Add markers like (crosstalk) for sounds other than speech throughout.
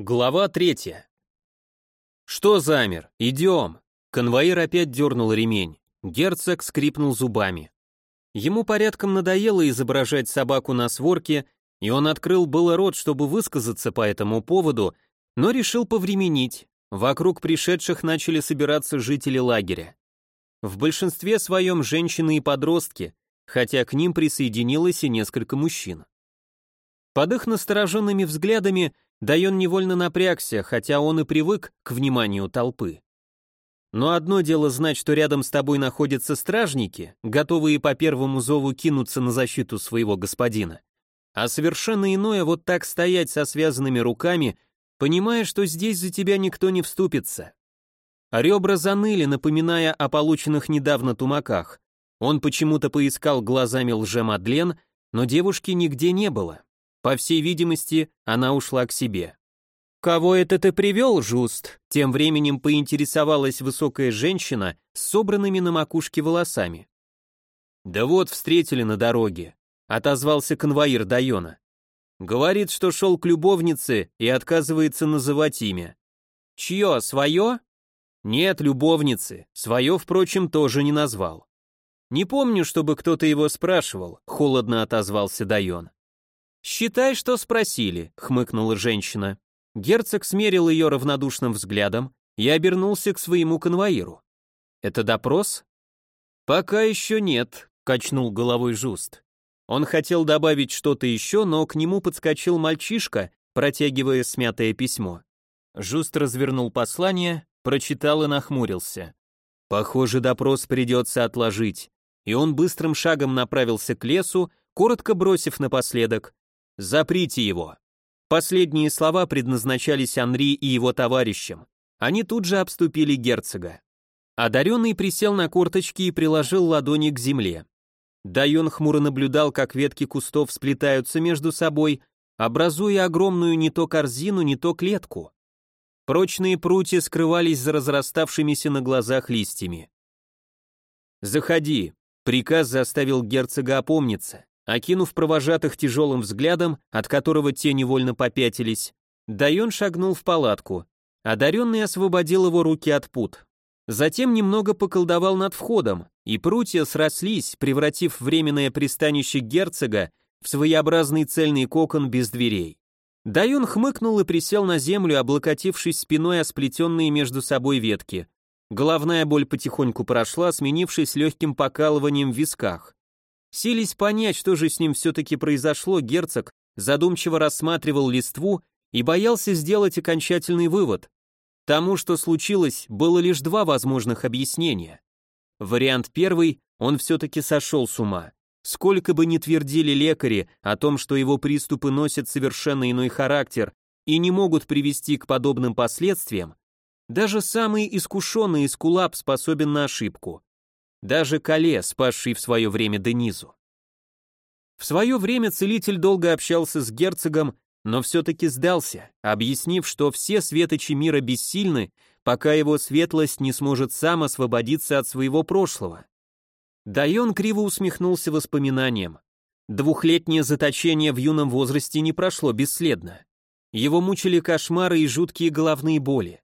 Глава третья. «Что замер? Идем!» Конвоир опять дернул ремень. Герцог скрипнул зубами. Ему порядком надоело изображать собаку на сворке, и он открыл было рот, чтобы высказаться по этому поводу, но решил повременить. Вокруг пришедших начали собираться жители лагеря. В большинстве своем женщины и подростки, хотя к ним присоединилось и несколько мужчин. Под их настороженными взглядами Дайон невольно напрягся, хотя он и привык к вниманию толпы. Но одно дело знать, что рядом с тобой находятся стражники, готовые по первому зову кинуться на защиту своего господина. А совершенно иное вот так стоять со связанными руками, понимая, что здесь за тебя никто не вступится. ребра заныли, напоминая о полученных недавно тумаках. Он почему-то поискал глазами лже-Мадлен, но девушки нигде не было. По всей видимости, она ушла к себе. «Кого это ты привел, Жуст?» Тем временем поинтересовалась высокая женщина с собранными на макушке волосами. «Да вот, встретили на дороге», — отозвался конвоир Дайона. «Говорит, что шел к любовнице и отказывается называть имя». «Чье, свое?» «Нет, любовницы, свое, впрочем, тоже не назвал». «Не помню, чтобы кто-то его спрашивал», — холодно отозвался Дайон. «Считай, что спросили», — хмыкнула женщина. Герцог смерил ее равнодушным взглядом и обернулся к своему конвоиру. «Это допрос?» «Пока еще нет», — качнул головой Жуст. Он хотел добавить что-то еще, но к нему подскочил мальчишка, протягивая смятое письмо. Жуст развернул послание, прочитал и нахмурился. Похоже, допрос придется отложить. И он быстрым шагом направился к лесу, коротко бросив напоследок Заприте его. Последние слова предназначались Анри и его товарищам. Они тут же обступили герцога. Одаренный присел на корточки и приложил ладони к земле. Дайон хмуро наблюдал, как ветки кустов сплетаются между собой, образуя огромную не то корзину, не то клетку. Прочные прутья скрывались за разраставшимися на глазах листьями. «Заходи», — приказ заставил герцога опомниться. Окинув провожатых тяжелым взглядом, от которого те невольно попятились, Дайон шагнул в палатку. Одаренный освободил его руки от пут. Затем немного поколдовал над входом, и прутья срослись, превратив временное пристанище герцога в своеобразный цельный кокон без дверей. Дайон хмыкнул и присел на землю, облокотившись спиной о сплетенные между собой ветки. Головная боль потихоньку прошла, сменившись легким покалыванием в висках. Сились понять, что же с ним все-таки произошло, герцог задумчиво рассматривал листву и боялся сделать окончательный вывод. Тому, что случилось, было лишь два возможных объяснения. Вариант первый, он все-таки сошел с ума. Сколько бы ни твердили лекари о том, что его приступы носят совершенно иной характер и не могут привести к подобным последствиям, даже самый искушенный эскулап способен на ошибку даже Кале, спасший в свое время Денизу. В свое время целитель долго общался с герцогом, но все-таки сдался, объяснив, что все светочи мира бессильны, пока его светлость не сможет сам освободиться от своего прошлого. Дайон криво усмехнулся воспоминанием. Двухлетнее заточение в юном возрасте не прошло бесследно. Его мучили кошмары и жуткие головные боли.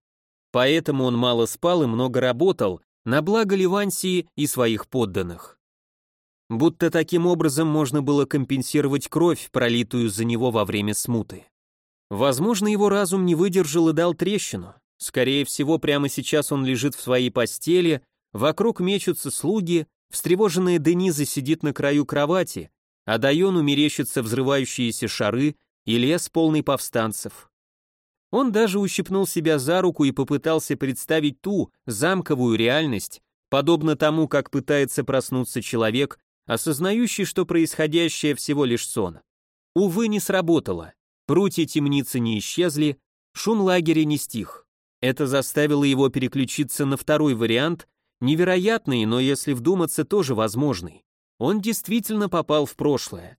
Поэтому он мало спал и много работал, на благо Ливансии и своих подданных. Будто таким образом можно было компенсировать кровь, пролитую за него во время смуты. Возможно, его разум не выдержал и дал трещину. Скорее всего, прямо сейчас он лежит в своей постели, вокруг мечутся слуги, встревоженная Дениза сидит на краю кровати, а Дайону мерещатся взрывающиеся шары и лес полный повстанцев. Он даже ущипнул себя за руку и попытался представить ту замковую реальность, подобно тому, как пытается проснуться человек, осознающий, что происходящее всего лишь сон. Увы, не сработало. Прутья темницы не исчезли, шум лагеря не стих. Это заставило его переключиться на второй вариант, невероятный, но если вдуматься, тоже возможный. Он действительно попал в прошлое.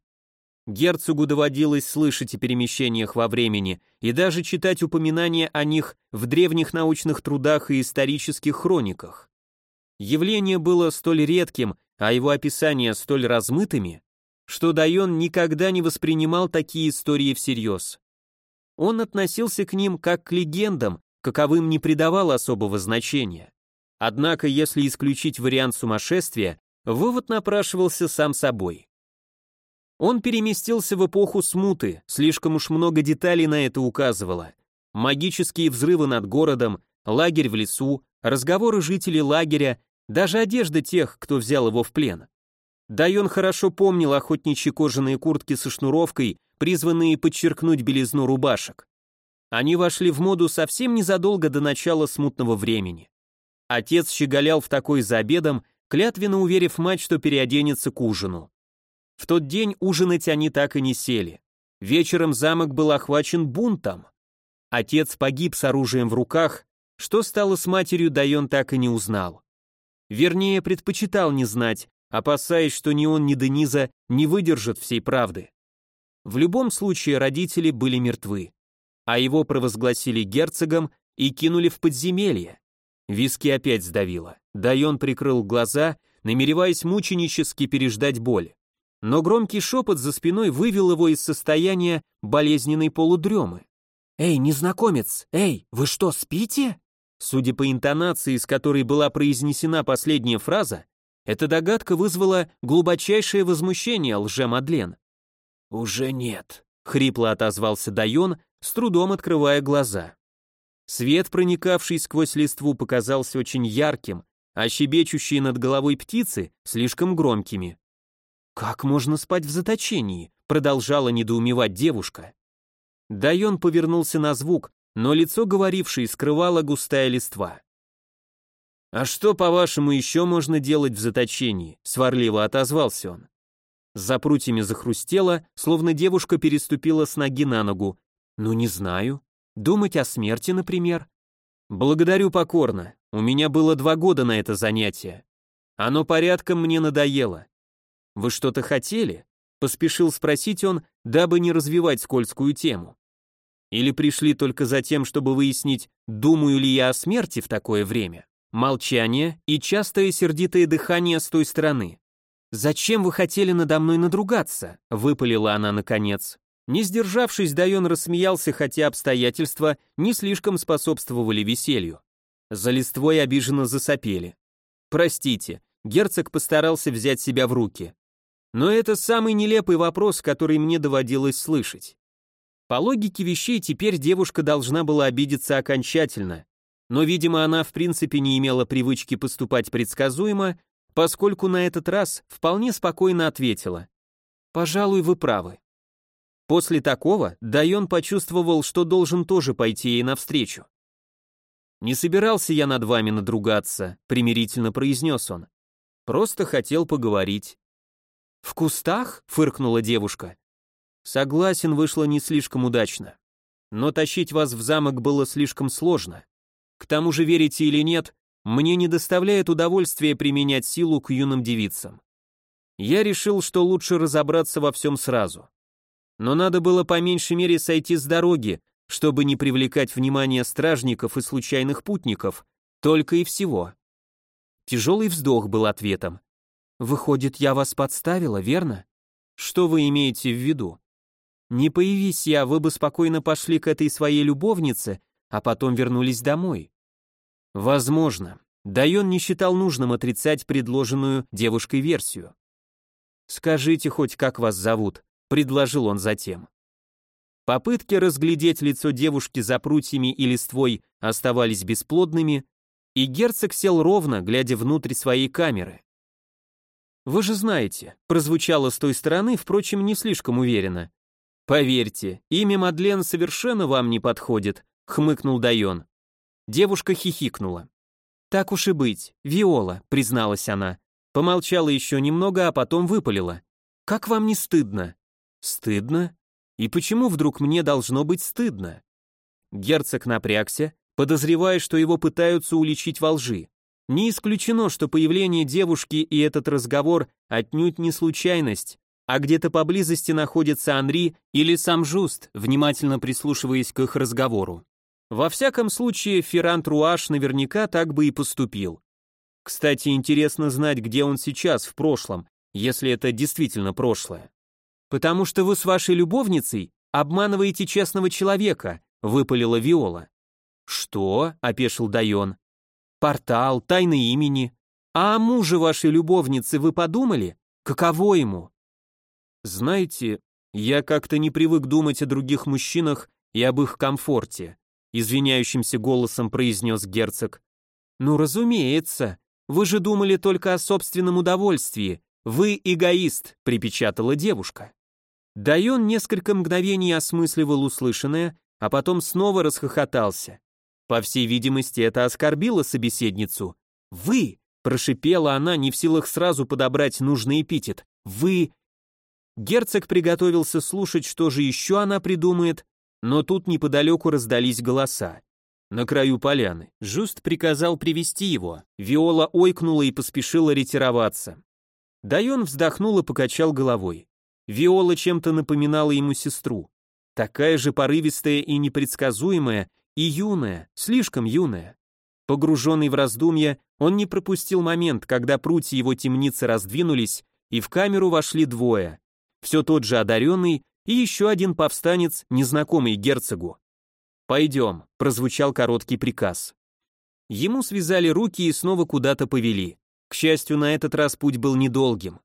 Герцогу доводилось слышать о перемещениях во времени и даже читать упоминания о них в древних научных трудах и исторических хрониках. Явление было столь редким, а его описания столь размытыми, что Дайон никогда не воспринимал такие истории всерьез. Он относился к ним как к легендам, каковым не придавал особого значения. Однако, если исключить вариант сумасшествия, вывод напрашивался сам собой. Он переместился в эпоху смуты, слишком уж много деталей на это указывало. Магические взрывы над городом, лагерь в лесу, разговоры жителей лагеря, даже одежда тех, кто взял его в плен. Дайон хорошо помнил охотничьи кожаные куртки со шнуровкой, призванные подчеркнуть белизну рубашек. Они вошли в моду совсем незадолго до начала смутного времени. Отец щеголял в такой за обедом, клятвенно уверив мать, что переоденется к ужину. В тот день ужинать они так и не сели. Вечером замок был охвачен бунтом. Отец погиб с оружием в руках, что стало с матерью, Дайон так и не узнал. Вернее, предпочитал не знать, опасаясь, что ни он, ни Дениза не выдержат всей правды. В любом случае родители были мертвы, а его провозгласили герцогом и кинули в подземелье. Виски опять сдавило. Дайон прикрыл глаза, намереваясь мученически переждать боль. Но громкий шепот за спиной вывел его из состояния болезненной полудремы. «Эй, незнакомец! Эй, вы что, спите?» Судя по интонации, с которой была произнесена последняя фраза, эта догадка вызвала глубочайшее возмущение лже-Мадлен. «Уже нет», — хрипло отозвался Дайон, с трудом открывая глаза. Свет, проникавший сквозь листву, показался очень ярким, а щебечущие над головой птицы слишком громкими. «Как можно спать в заточении?» — продолжала недоумевать девушка. Дайон повернулся на звук, но лицо говорившей скрывала густая листва. «А что, по-вашему, еще можно делать в заточении?» — сварливо отозвался он. За прутьями захрустело, словно девушка переступила с ноги на ногу. «Ну, не знаю. Думать о смерти, например?» «Благодарю покорно. У меня было два года на это занятие. Оно порядком мне надоело. Вы что-то хотели?» — поспешил спросить он, дабы не развивать скользкую тему. «Или пришли только за тем, чтобы выяснить, думаю ли я о смерти в такое время?» Молчание и частое сердитое дыхание с той стороны. «Зачем вы хотели надо мной надругаться?» — выпалила она наконец. Не сдержавшись, Дайон рассмеялся, хотя обстоятельства не слишком способствовали веселью. За листвой обиженно засопели. «Простите», герцог постарался взять себя в руки. Но это самый нелепый вопрос, который мне доводилось слышать. По логике вещей теперь девушка должна была обидеться окончательно, но, видимо, она в принципе не имела привычки поступать предсказуемо, поскольку на этот раз вполне спокойно ответила. «Пожалуй, вы правы». После такого Дайон почувствовал, что должен тоже пойти ей навстречу. «Не собирался я над вами надругаться», — примирительно произнес он. «Просто хотел поговорить». «В кустах?» — фыркнула девушка. «Согласен, вышло не слишком удачно. Но тащить вас в замок было слишком сложно. К тому же, верите или нет, мне не доставляет удовольствия применять силу к юным девицам. Я решил, что лучше разобраться во всем сразу. Но надо было по меньшей мере сойти с дороги, чтобы не привлекать внимание стражников и случайных путников, только и всего. Тяжелый вздох был ответом. «Выходит, я вас подставила, верно? Что вы имеете в виду? Не появись я, вы бы спокойно пошли к этой своей любовнице а потом вернулись домой. Возможно. Дайон не считал нужным отрицать предложенную девушкой версию. «Скажите хоть, как вас зовут», — предложил он затем. Попытки разглядеть лицо девушки за прутьями и листвой оставались бесплодными, и герцог сел ровно, глядя внутрь своей камеры. «Вы же знаете», — прозвучало с той стороны, впрочем, не слишком уверенно. «Поверьте, имя Мадлен совершенно вам не подходит, хмыкнул Дайон. Девушка хихикнула. Так уж и быть, Виола, призналась она. Помолчала еще немного, а потом выпалила. Как вам не стыдно? Стыдно? И почему вдруг мне должно быть стыдно? Герцог напрягся, подозревая, что его пытаются уличить во лжи. Не исключено, что появление девушки и этот разговор отнюдь не случайность, а где-то поблизости находится Анри или сам Жуст, внимательно прислушиваясь к их разговору. Во всяком случае, Ферран Труаш наверняка так бы и поступил. Кстати, интересно знать, где он сейчас, в прошлом, если это действительно прошлое. Потому что вы с вашей любовницей, обманываете честного человека», — выпалила Виола. «Что?» — опешил Дайон. «Портал, тайны имени. А о муже вашей любовницы вы подумали? Каково ему?» «Знаете, я как-то не привык думать о других мужчинах и об их комфорте», извиняющимся голосом произнес герцог. «Ну, разумеется. Вы же думали только о собственном удовольствии. Вы эгоист», припечатала девушка. Дайон несколько мгновений осмысливал услышанное, а потом снова расхохотался. По всей видимости, это оскорбило собеседницу. «Вы!» – прошипела она, не в силах сразу подобрать нужный эпитет. «Вы!» Герцог приготовился слушать, что же еще она придумает, но тут неподалеку раздались голоса. На краю поляны. Жуст приказал привести его. Виола ойкнула и поспешила ретироваться. Дайон вздохнул и покачал головой. Виола чем-то напоминала ему сестру. Такая же порывистая и непредсказуемая, и юная, слишком юная. Погруженный в раздумья, он не пропустил момент, когда прутья его темницы раздвинулись, и в камеру вошли двое. Все тот же одаренный и еще один повстанец, незнакомый герцогу. «Пойдем», — прозвучал короткий приказ. Ему связали руки и снова куда-то повели. К счастью, на этот раз путь был недолгим.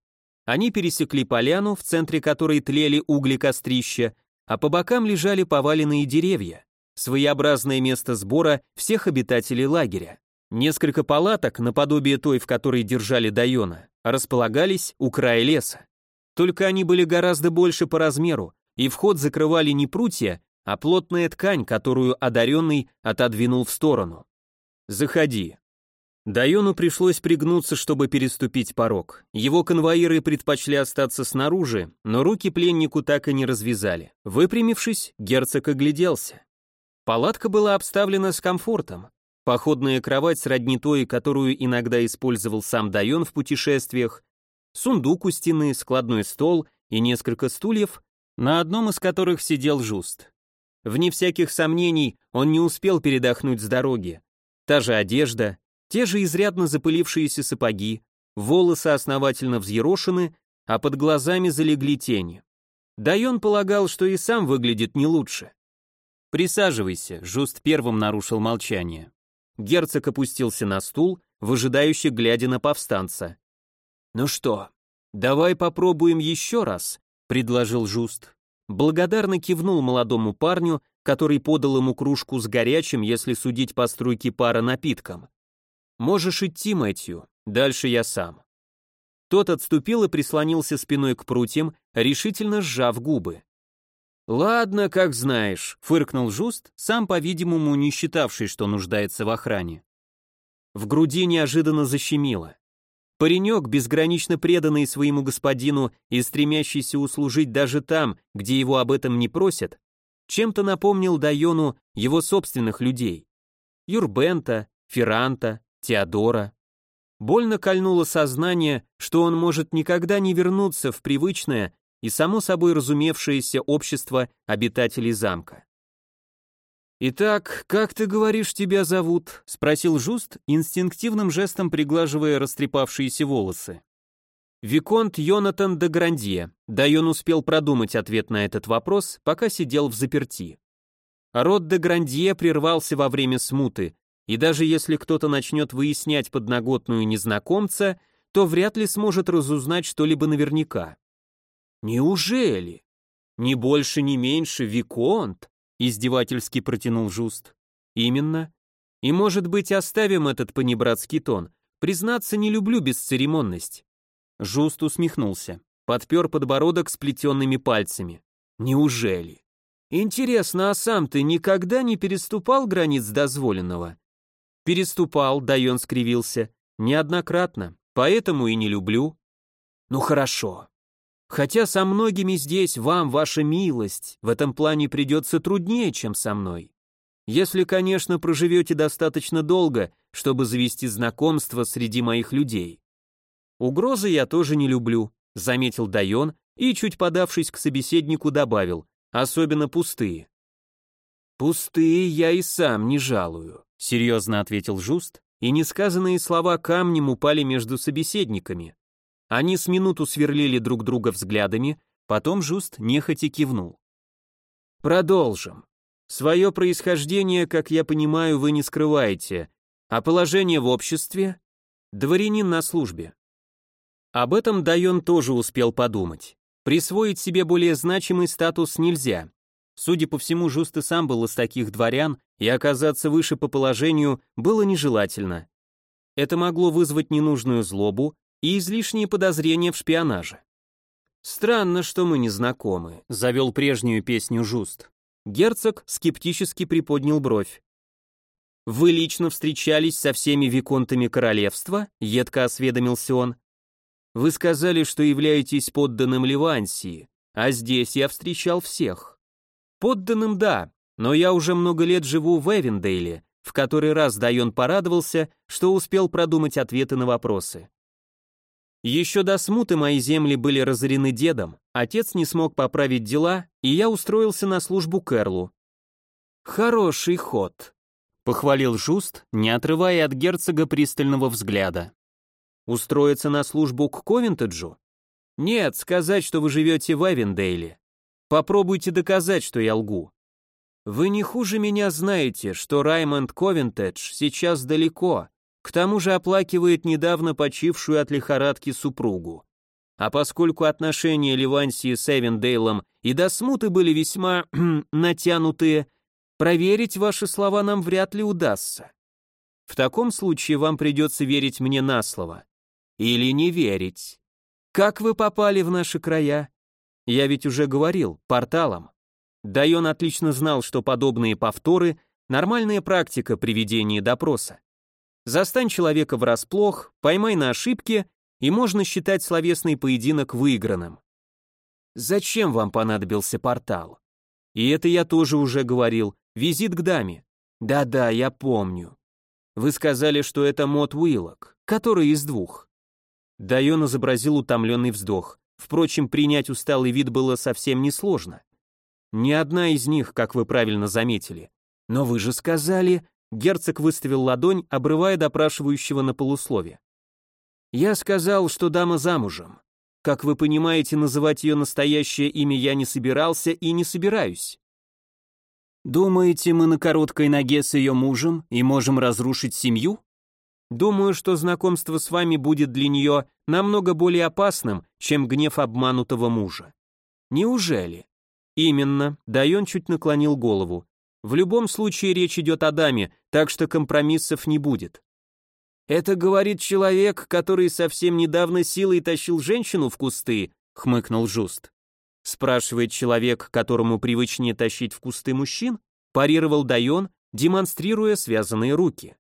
Они пересекли поляну, в центре которой тлели угли кострища, а по бокам лежали поваленные деревья, своеобразное место сбора всех обитателей лагеря. Несколько палаток, наподобие той, в которой держали Дайона, располагались у края леса. Только они были гораздо больше по размеру, и вход закрывали не прутья, а плотная ткань, которую одаренный отодвинул в сторону. «Заходи». Дайону пришлось пригнуться, чтобы переступить порог. Его конвоиры предпочли остаться снаружи, но руки пленнику так и не развязали. Выпрямившись, герцог огляделся. Палатка была обставлена с комфортом. Походная кровать сродни той, которую иногда использовал сам Дайон в путешествиях, сундук у стены, складной стол и несколько стульев, на одном из которых сидел Жуст. Вне всяких сомнений, он не успел передохнуть с дороги. Та же одежда, те же изрядно запылившиеся сапоги, волосы основательно взъерошены, а под глазами залегли тени. Дайон полагал, что и сам выглядит не лучше. «Присаживайся», — Жуст первым нарушил молчание. Герцог опустился на стул, выжидающе глядя на повстанца. «Ну что, давай попробуем еще раз», — предложил Жуст. Благодарно кивнул молодому парню, который подал ему кружку с горячим, если судить по струйке пара напитком. «Можешь идти, Мэтью, дальше я сам». Тот отступил и прислонился спиной к прутьям, решительно сжав губы. «Ладно, как знаешь», — фыркнул Жуст, сам, по-видимому, не считавший, что нуждается в охране. В груди неожиданно защемило. Паренек, безгранично преданный своему господину и стремящийся услужить даже там, где его об этом не просят, чем-то напомнил Дайону его собственных людей. Юрбента, Ферранта, Теодора. Больно кольнуло сознание, что он может никогда не вернуться в привычное и само собой разумевшееся общество обитателей замка. «Итак, как ты говоришь, тебя зовут?» — спросил Жуст, инстинктивным жестом приглаживая растрепавшиеся волосы. Виконт Йонатан де Грандье. Да он успел продумать ответ на этот вопрос, пока сидел в заперти. Род де Грандье прервался во время смуты, и даже если кто-то начнет выяснять подноготную незнакомца, то вряд ли сможет разузнать что-либо наверняка. Неужели? Ни больше, ни меньше Виконт? Издевательски протянул Жуст. Именно. И может быть оставим этот понебратский тон. Признаться, не люблю бесцеремонность. Жуст усмехнулся. Подпер подбородок сплетенными пальцами. Неужели? Интересно, а сам ты никогда не переступал границ дозволенного? Переступал, Дайон скривился. Неоднократно. Поэтому и не люблю. Ну хорошо. Хотя со многими здесь вам, ваша милость, в этом плане придется труднее, чем со мной. Если, конечно, проживете достаточно долго, чтобы завести знакомство среди моих людей. Угрозы я тоже не люблю, заметил Дайон и, чуть подавшись к собеседнику, добавил, особенно пустые. Пустые я и сам не жалую, серьезно ответил Жуст, и несказанные слова камнем упали между собеседниками. Они с минуту сверлили друг друга взглядами, потом Жуст нехотя кивнул. Продолжим. Свое происхождение, как я понимаю, вы не скрываете, а положение в обществе? Дворянин на службе. Об этом Дайон тоже успел подумать. Присвоить себе более значимый статус нельзя. Судя по всему, Жуст и сам был из таких дворян, и оказаться выше по положению было нежелательно. Это могло вызвать ненужную злобу и излишние подозрения в шпионаже. «Странно, что мы не знакомы», — завел прежнюю песню Жуст. Герцог скептически приподнял бровь. «Вы лично встречались со всеми виконтами королевства?» — едко осведомился он. «Вы сказали, что являетесь подданным Ливансии, а здесь я встречал всех». «Подданным, да, но я уже много лет живу в Эвендейле», в который раз Дайон порадовался, что успел продумать ответы на вопросы. Еще до смуты мои земли были разорены дедом, отец не смог поправить дела, и я устроился на службу Кэрлу. «Хороший ход», — похвалил Жуст, не отрывая от герцога пристального взгляда. «Устроиться на службу к Ковентеджу? Нет, сказать, что вы живете в Эвендейле. Попробуйте доказать, что я лгу. Вы не хуже меня знаете, что Раймонд Ковентедж сейчас далеко, к тому же оплакивает недавно почившую от лихорадки супругу. А поскольку отношения Ливансии с Эвендейлом и до смуты были весьма (clears throat) натянутые, проверить ваши слова нам вряд ли удастся. В таком случае вам придется верить мне на слово. Или не верить. Как вы попали в наши края? Я ведь уже говорил, порталом. Дайон отлично знал, что подобные повторы – нормальная практика при ведении допроса. Застань человека врасплох, поймай на ошибке, и можно считать словесный поединок выигранным. Зачем вам понадобился портал? И это я тоже уже говорил, визит к даме. Да-да, я помню. Вы сказали, что это Мот Уиллок, который из двух. Дайон изобразил утомленный вздох. Впрочем, принять усталый вид было совсем несложно. Ни одна из них, как вы правильно заметили. Но вы же сказали... Герцог выставил ладонь, обрывая допрашивающего на полуслове. Я сказал, что дама замужем. Как вы понимаете, называть ее настоящее имя я не собирался и не собираюсь. Думаете, мы на короткой ноге с ее мужем и можем разрушить семью? Думаю, что знакомство с вами будет для нее намного более опасным, чем гнев обманутого мужа. Неужели? Именно, Дайон чуть наклонил голову. В любом случае речь идет о даме, так что компромиссов не будет. Это говорит человек, который совсем недавно силой тащил женщину в кусты, хмыкнул Жуст. Спрашивает человек, которому привычнее тащить в кусты мужчин, парировал Дайон, демонстрируя связанные руки.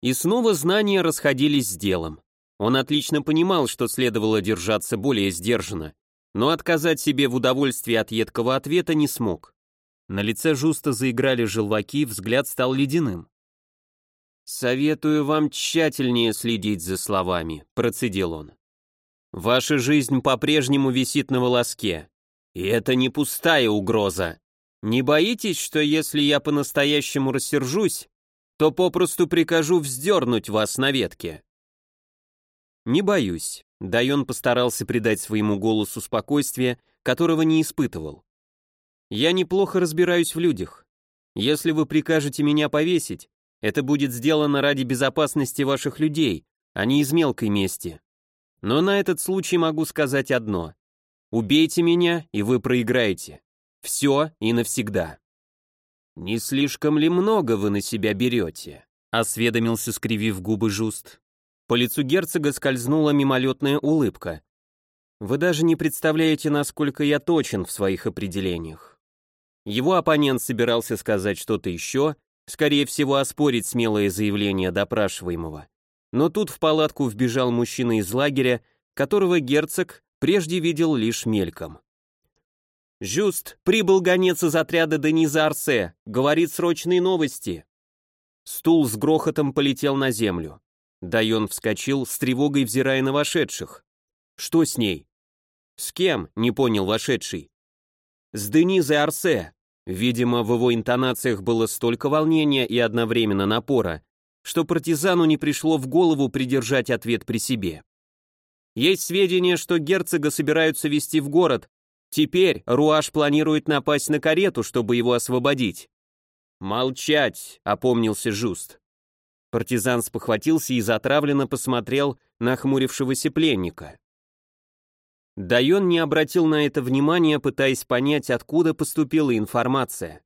И снова знания расходились с делом. Он отлично понимал, что следовало держаться более сдержанно, но отказать себе в удовольствии от едкого ответа не смог. На лице Жуста заиграли желваки, взгляд стал ледяным. «Советую вам тщательнее следить за словами», — процедил он. «Ваша жизнь по-прежнему висит на волоске, и это не пустая угроза. Не боитесь, что если я по-настоящему рассержусь, то попросту прикажу вздернуть вас на ветке. Не боюсь. Дайон постарался придать своему голосу спокойствие, которого не испытывал. Я неплохо разбираюсь в людях. Если вы прикажете меня повесить, это будет сделано ради безопасности ваших людей, а не из мелкой мести. Но на этот случай могу сказать одно. Убейте меня, и вы проиграете. Все и навсегда. «Не слишком ли много вы на себя берете?» — осведомился, скривив губы Жуст. По лицу герцога скользнула мимолетная улыбка. «Вы даже не представляете, насколько я точен в своих определениях». Его оппонент собирался сказать что-то еще, скорее всего, оспорить смелое заявление допрашиваемого. Но тут в палатку вбежал мужчина из лагеря, которого герцог прежде видел лишь мельком. «Жюст, прибыл гонец из отряда Дениза Арсе, говорит срочные новости». Стул с грохотом полетел на землю. Дайон вскочил, с тревогой взирая на вошедших. «Что с ней?» «С кем?» — не понял вошедший. «С Денизой Арсе». Видимо, в его интонациях было столько волнения и одновременно напора, что партизану не пришло в голову придержать ответ при себе. Есть сведения, что герцога собираются вести в город, Теперь Руаш планирует напасть на карету, чтобы его освободить. «Молчать!» — опомнился Жуст. Партизан спохватился и затравленно посмотрел на хмурившегося пленника. Дайон не обратил на это внимания, пытаясь понять, откуда поступила информация.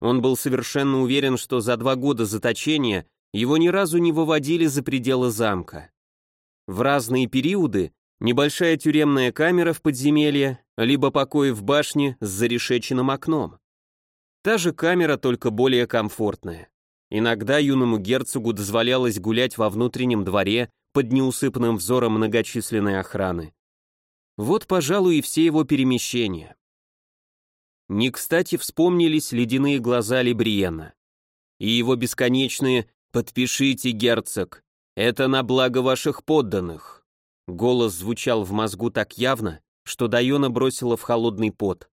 Он был совершенно уверен, что за два года заточения его ни разу не выводили за пределы замка. В разные периоды небольшая тюремная камера в подземелье, либо покои в башне с зарешеченным окном. Та же камера, только более комфортная. Иногда юному герцогу дозволялось гулять во внутреннем дворе под неусыпным взором многочисленной охраны. Вот, пожалуй, и все его перемещения. Не кстати вспомнились ледяные глаза Либриена. И его бесконечные «Подпишите, герцог, это на благо ваших подданных». Голос звучал в мозгу так явно, что Дайона бросила в холодный пот.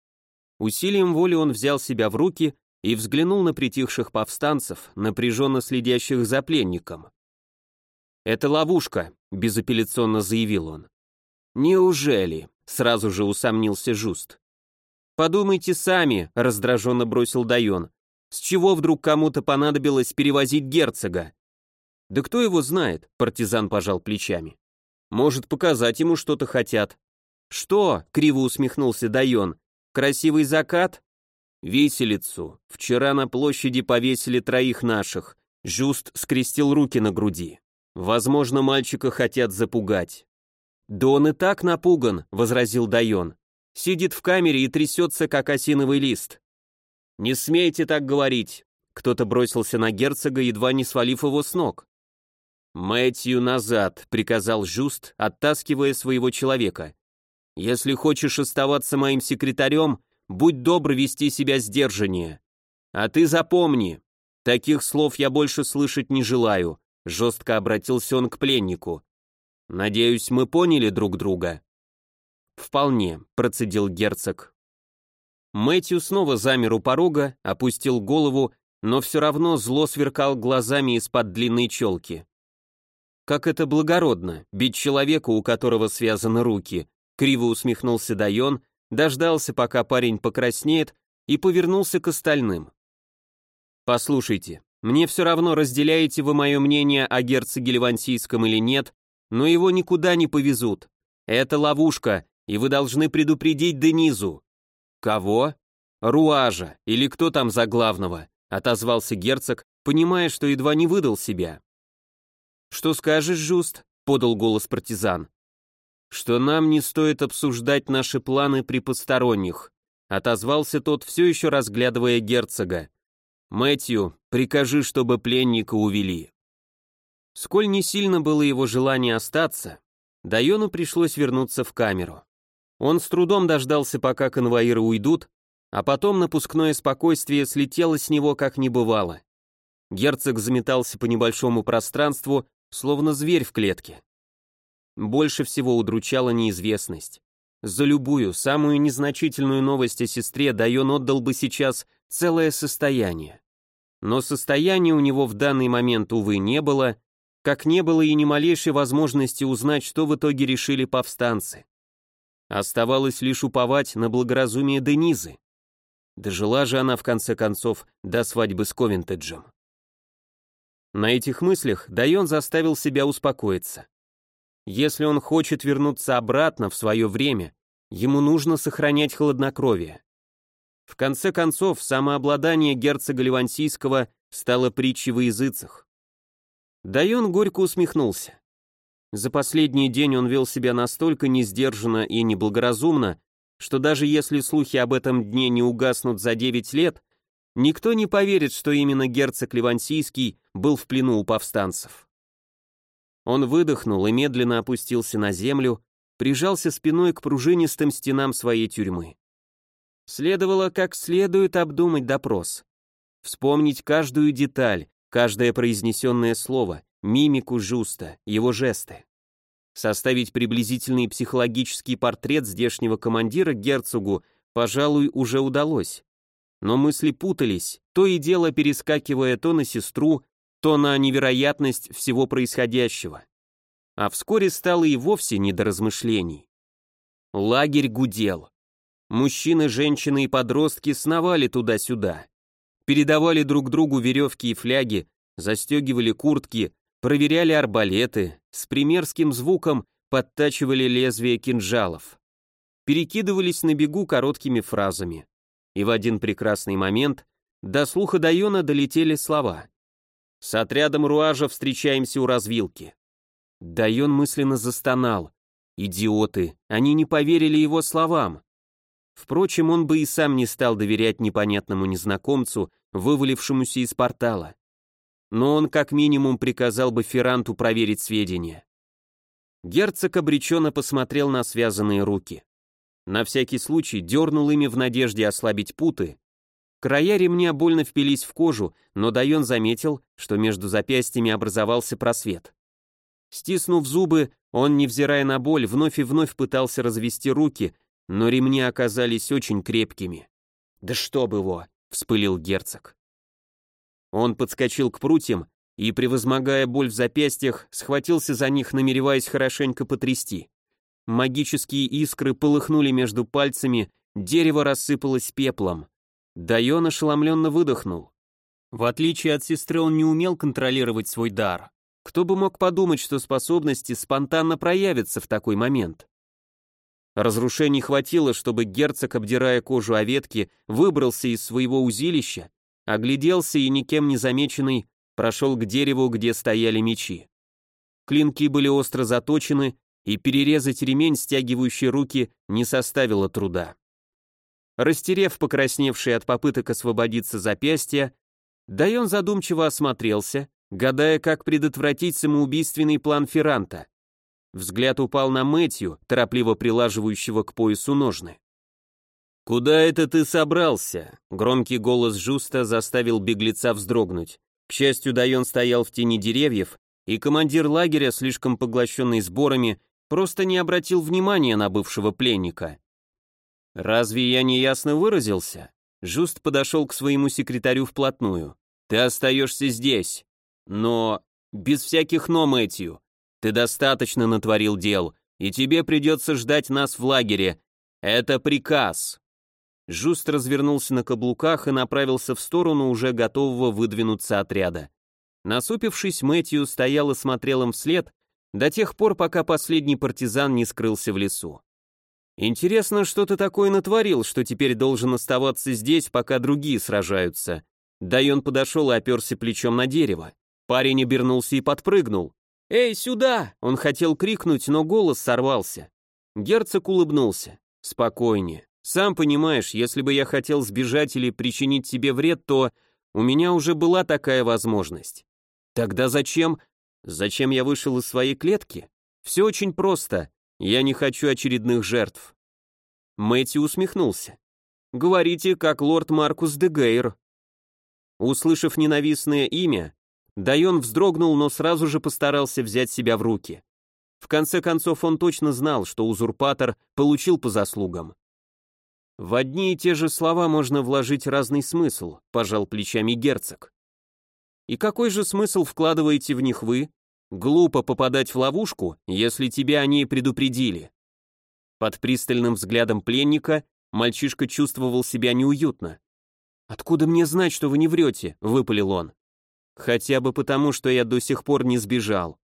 Усилием воли он взял себя в руки и взглянул на притихших повстанцев, напряженно следящих за пленником. «Это ловушка», — безапелляционно заявил он. «Неужели?» — сразу же усомнился Жуст. «Подумайте сами», — раздраженно бросил Дайон. «С чего вдруг кому-то понадобилось перевозить герцога?» «Да кто его знает?» — партизан пожал плечами. «Может, показать ему что-то хотят». «Что?» — криво усмехнулся Дайон. «Красивый закат?» «Виселицу. Вчера на площади повесили троих наших». Жуст скрестил руки на груди. «Возможно, мальчика хотят запугать». «Да он и так напуган», — возразил Дайон. Сидит в камере и трясется, как осиновый лист. «Не смейте так говорить!» Кто-то бросился на герцога, едва не свалив его с ног. «Мэтью назад», — приказал Жуст, оттаскивая своего человека. «Если хочешь оставаться моим секретарем, будь добр вести себя сдержаннее. А ты запомни, таких слов я больше слышать не желаю», — жестко обратился он к пленнику. «Надеюсь, мы поняли друг друга». «Вполне», — процедил герцог. Мэтью снова замер у порога, опустил голову, но все равно зло сверкал глазами из-под длинной челки. «Как это благородно, бить человека, у которого связаны руки», — криво усмехнулся Дайон, дождался, пока парень покраснеет, и повернулся к остальным. «Послушайте, мне все равно, разделяете вы мое мнение о герцоге Ливансийском или нет, но его никуда не повезут. Это ловушка, и вы должны предупредить Денизу». «Кого?» «Руажа, или кто там за главного?» — отозвался герцог, понимая, что едва не выдал себя. «Что скажешь, Жуст?» — подал голос партизан. «Что нам не стоит обсуждать наши планы при посторонних», — отозвался тот, все еще разглядывая герцога. «Мэтью, прикажи, чтобы пленника увели». Сколь не сильно было его желание остаться, Дайону пришлось вернуться в камеру. Он с трудом дождался, пока конвоиры уйдут, а потом напускное спокойствие слетело с него, как не бывало. Герцог заметался по небольшому пространству, словно зверь в клетке. Больше всего удручала неизвестность. За любую, самую незначительную новость о сестре Дайон отдал бы сейчас целое состояние. Но состояния у него в данный момент, увы, не было, как не было и ни малейшей возможности узнать, что в итоге решили повстанцы. Оставалось лишь уповать на благоразумие Денизы. Дожила же она, в конце концов, до свадьбы с Ковентеджем. На этих мыслях Дайон заставил себя успокоиться. Если он хочет вернуться обратно в свое время, ему нужно сохранять хладнокровие. В конце концов, самообладание герцога Ливансийского стало притчей во языцах. Дайон горько усмехнулся. За последний день он вел себя настолько несдержанно и неблагоразумно, что даже если слухи об этом дне не угаснут за 9 лет, никто не поверит, что именно герцог Ливансийский был в плену у повстанцев. Он выдохнул и медленно опустился на землю, прижался спиной к пружинистым стенам своей тюрьмы. Следовало как следует обдумать допрос. Вспомнить каждую деталь, каждое произнесенное слово, мимику Жуста, его жесты. Составить приблизительный психологический портрет здешнего командира герцогу, пожалуй, уже удалось. Но мысли путались, то и дело перескакивая то на сестру, то на невероятность всего происходящего. А вскоре стало и вовсе не до размышлений. Лагерь гудел. Мужчины, женщины и подростки сновали туда-сюда. Передавали друг другу веревки и фляги, застегивали куртки, проверяли арбалеты, с примерским звуком подтачивали лезвия кинжалов. Перекидывались на бегу короткими фразами. И в один прекрасный момент до слуха Дайона долетели слова. «С отрядом Руажа встречаемся у развилки». Дайон мысленно застонал. «Идиоты, они не поверили его словам». Впрочем, он бы и сам не стал доверять непонятному незнакомцу, вывалившемуся из портала. Но он как минимум приказал бы Ферранту проверить сведения. Герцог обреченно посмотрел на связанные руки. На всякий случай дернул ими в надежде ослабить путы. Края ремня больно впились в кожу, но Дайон заметил, что между запястьями образовался просвет. Стиснув зубы, он, невзирая на боль, вновь и вновь пытался развести руки, но ремни оказались очень крепкими. «Да чтоб его!» — вспылил герцог. Он подскочил к прутьям и, превозмогая боль в запястьях, схватился за них, намереваясь хорошенько потрясти. Магические искры полыхнули между пальцами, дерево рассыпалось пеплом. Дайон ошеломленно выдохнул. В отличие от сестры, он не умел контролировать свой дар. Кто бы мог подумать, что способности спонтанно проявятся в такой момент? Разрушений хватило, чтобы герцог, обдирая кожу о ветки, выбрался из своего узилища, огляделся и никем не замеченный прошел к дереву, где стояли мечи. Клинки были остро заточены, и перерезать ремень, стягивающий руки, не составило труда. Растерев покрасневшие от попыток освободиться запястья, Дайон задумчиво осмотрелся, гадая, как предотвратить самоубийственный план Ферранта. Взгляд упал на Мэтью, торопливо прилаживающего к поясу ножны. «Куда это ты собрался?» Громкий голос Жуста заставил беглеца вздрогнуть. К счастью, Дайон стоял в тени деревьев, и командир лагеря, слишком поглощенный сборами, просто не обратил внимания на бывшего пленника. «Разве я не ясно выразился?» Жуст подошел к своему секретарю вплотную. «Ты остаешься здесь. Но... без всяких «но», Мэтью. Ты достаточно натворил дел, и тебе придется ждать нас в лагере. Это приказ». Жуст развернулся на каблуках и направился в сторону уже готового выдвинуться отряда. Насупившись, Мэтью стоял и смотрел им вслед до тех пор, пока последний партизан не скрылся в лесу. «Интересно, что ты такое натворил, что теперь должен оставаться здесь, пока другие сражаются?» Дайон подошел и оперся плечом на дерево. Парень обернулся и подпрыгнул. «Эй, сюда!» Он хотел крикнуть, но голос сорвался. Герцог улыбнулся. «Спокойнее. Сам понимаешь, если бы я хотел сбежать или причинить тебе вред, то у меня уже была такая возможность. Тогда зачем? Зачем я вышел из своей клетки? Все очень просто. Я не хочу очередных жертв». Мэтью усмехнулся. «Говорите, как лорд Маркус де Гейр». Услышав ненавистное имя, Дайон вздрогнул, но сразу же постарался взять себя в руки. В конце концов, он точно знал, что узурпатор получил по заслугам. В одни и те же слова можно вложить разный смысл, пожал плечами герцог. И какой же смысл вкладываете в них вы? Глупо попадать в ловушку, если тебя о ней предупредили. Под пристальным взглядом пленника мальчишка чувствовал себя неуютно. «Откуда мне знать, что вы не врете?» — выпалил он. Хотя бы потому, что я до сих пор не сбежал.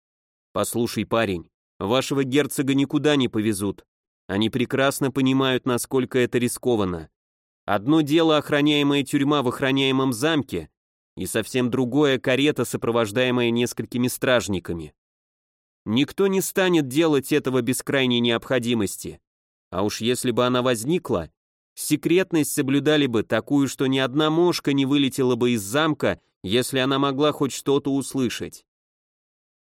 Послушай, парень, вашего герцога никуда не повезут. Они прекрасно понимают, насколько это рискованно. Одно дело охраняемая тюрьма в охраняемом замке, и совсем другое карета, сопровождаемая несколькими стражниками. Никто не станет делать этого без крайней необходимости. А уж если бы она возникла, секретность соблюдали бы такую, что ни одна мошка не вылетела бы из замка если она могла хоть что-то услышать.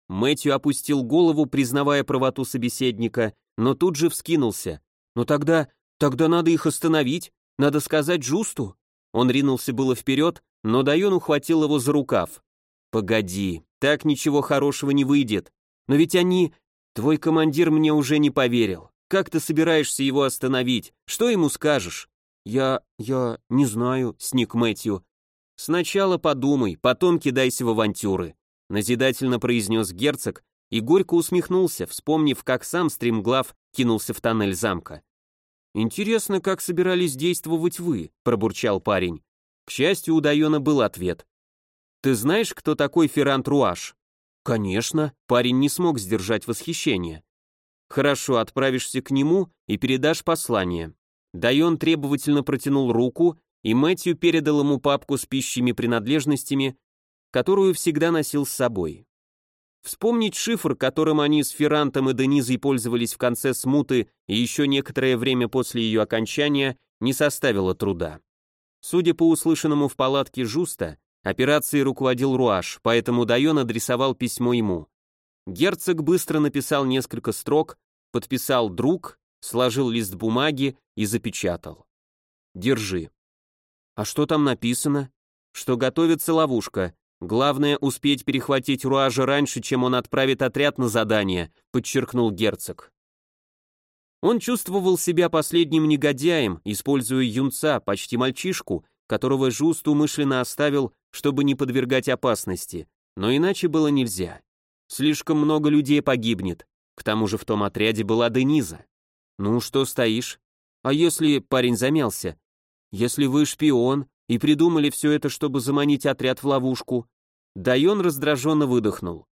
Мэтью опустил голову, признавая правоту собеседника, но тут же вскинулся. «Ну тогда... тогда надо их остановить, надо сказать Джусту». Он ринулся было вперед, но Дайон ухватил его за рукав. «Погоди, так ничего хорошего не выйдет. Но ведь они... Твой командир мне уже не поверил. Как ты собираешься его остановить? Что ему скажешь?» «Я... я... не знаю», — сник Мэтью. «Сначала подумай, потом кидайся в авантюры», назидательно произнес герцог и горько усмехнулся, вспомнив, как сам стремглав кинулся в тоннель замка. Интересно, как собирались действовать вы, пробурчал парень. К счастью, у Дайона был ответ. Ты знаешь, кто такой Феррант Руаш? Конечно, парень не смог сдержать восхищение. Хорошо, отправишься к нему и передашь послание. Дайон требовательно протянул руку, и Мэтью передал ему папку с пищими принадлежностями, которую всегда носил с собой. Вспомнить шифр, которым они с Феррантом и Денизой пользовались в конце смуты и еще некоторое время после ее окончания, не составило труда. Судя по услышанному в палатке Жуста, операцией руководил Руаш, поэтому Дайон адресовал письмо ему. Герцог быстро написал несколько строк, подписал «друг», сложил лист бумаги и запечатал. «Держи». «А что там написано?» «Что готовится ловушка. Главное успеть перехватить Руажа раньше, чем он отправит отряд на задание, подчеркнул герцог. Он чувствовал себя последним негодяем, используя юнца, почти мальчишку, которого Жуст умышленно оставил, чтобы не подвергать опасности, но иначе было нельзя. Слишком много людей погибнет, к тому же в том отряде была Дениза. Ну, что стоишь? А если парень замялся? Если вы шпион, и придумали все это, чтобы заманить отряд в ловушку. Дайон раздраженно выдохнул.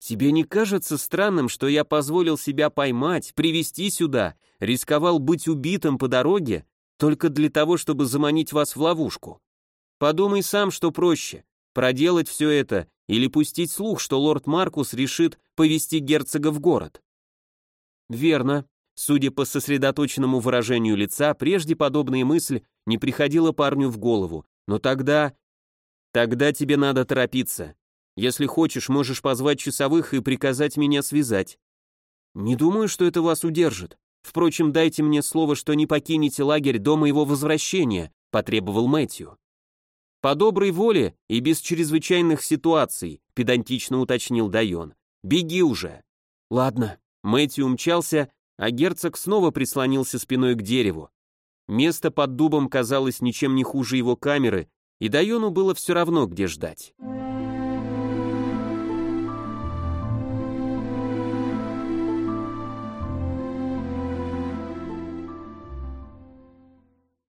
Тебе не кажется странным, что я позволил себя поймать, привести сюда, рисковал быть убитым по дороге, только для того, чтобы заманить вас в ловушку? Подумай сам, что проще, проделать все это или пустить слух, что лорд Маркус решит повести герцога в город. Верно. Судя по сосредоточенному выражению лица, прежде подобная мысль не приходила парню в голову, но тогда... Тогда тебе надо торопиться. Если хочешь, можешь позвать часовых и приказать меня связать. Не думаю, что это вас удержит. Впрочем, дайте мне слово, что не покинете лагерь до моего возвращения, потребовал Мэтью. По доброй воле и без чрезвычайных ситуаций, педантично уточнил Дайон. Беги уже. Ладно. Мэтью умчался, а герцог снова прислонился спиной к дереву. Место под дубом казалось ничем не хуже его камеры, и Дайону было все равно, где ждать.